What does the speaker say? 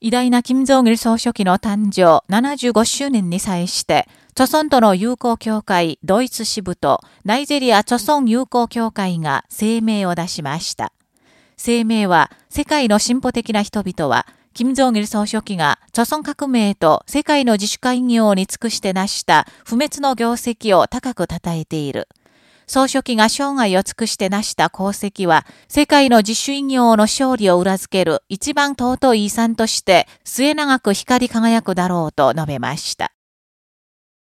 偉大な金正義総書記の誕生75周年に際して、著村との友好協会ドイツ支部とナイジェリア著村友好協会が声明を出しました。声明は、世界の進歩的な人々は、金正義総書記が、著村革命と世界の自主会業に尽くして成した不滅の業績を高く称えている。総書記が生涯を尽くして成した功績は、世界の自主医業の勝利を裏付ける一番尊い遺産として末永く光り輝くだろうと述べました。